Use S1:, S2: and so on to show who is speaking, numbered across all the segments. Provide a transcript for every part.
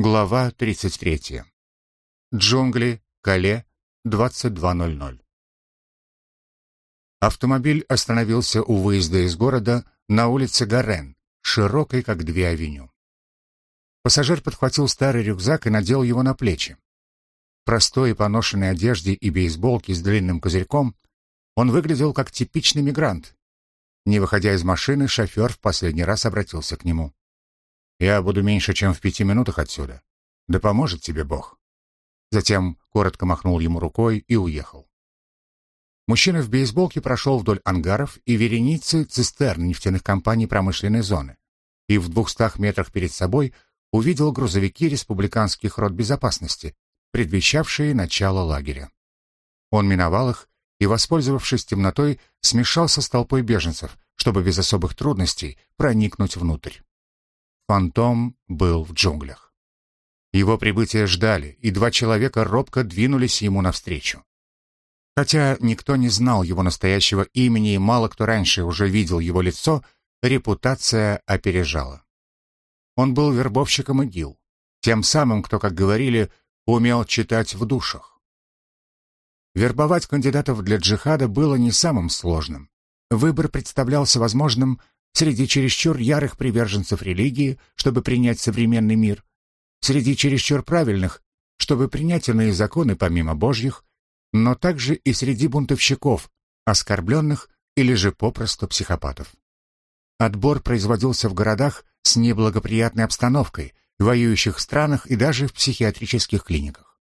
S1: Глава 33. Джунгли, Кале, 22.00. Автомобиль остановился у выезда из города на улице Гарен, широкой, как две авеню. Пассажир подхватил старый рюкзак и надел его на плечи. В простой и поношенной одежде и бейсболке с длинным козырьком он выглядел как типичный мигрант. Не выходя из машины, шофер в последний раз обратился к нему. Я буду меньше, чем в пяти минутах отсюда. Да поможет тебе Бог. Затем коротко махнул ему рукой и уехал. Мужчина в бейсболке прошел вдоль ангаров и вереницы цистерн нефтяных компаний промышленной зоны и в двухстах метрах перед собой увидел грузовики республиканских род безопасности, предвещавшие начало лагеря. Он миновал их и, воспользовавшись темнотой, смешался с толпой беженцев, чтобы без особых трудностей проникнуть внутрь. Фантом был в джунглях. Его прибытие ждали, и два человека робко двинулись ему навстречу. Хотя никто не знал его настоящего имени и мало кто раньше уже видел его лицо, репутация опережала. Он был вербовщиком ИГИЛ, тем самым, кто, как говорили, умел читать в душах. Вербовать кандидатов для джихада было не самым сложным. Выбор представлялся возможным среди чересчур ярых приверженцев религии, чтобы принять современный мир, среди чересчур правильных, чтобы принять иные законы помимо Божьих, но также и среди бунтовщиков, оскорбленных или же попросту психопатов. Отбор производился в городах с неблагоприятной обстановкой, воюющих странах и даже в психиатрических клиниках.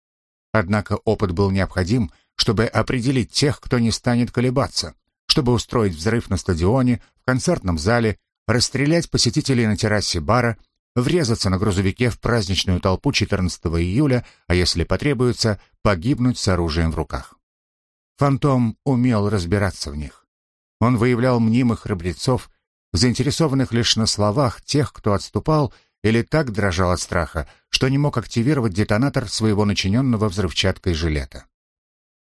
S1: Однако опыт был необходим, чтобы определить тех, кто не станет колебаться, чтобы устроить взрыв на стадионе, в концертном зале, расстрелять посетителей на террасе бара, врезаться на грузовике в праздничную толпу 14 июля, а если потребуется, погибнуть с оружием в руках. Фантом умел разбираться в них. Он выявлял мнимых храбрецов, заинтересованных лишь на словах тех, кто отступал или так дрожал от страха, что не мог активировать детонатор своего начиненного взрывчаткой жилета.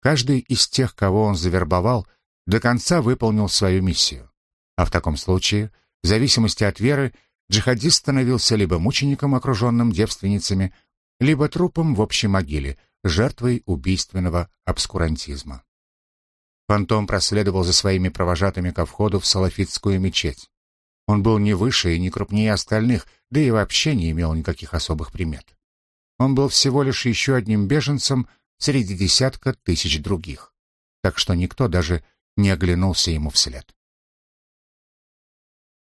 S1: Каждый из тех, кого он завербовал, до конца выполнил свою миссию. А в таком случае, в зависимости от веры, джихадист становился либо мучеником, окруженным девственницами, либо трупом в общей могиле, жертвой убийственного обскурантизма. Фантом проследовал за своими провожатыми ко входу в салафитскую мечеть. Он был не выше и не крупнее остальных, да и вообще не имел никаких особых примет. Он был всего лишь еще одним беженцем среди десятка тысяч других. Так что никто даже не оглянулся ему вслед.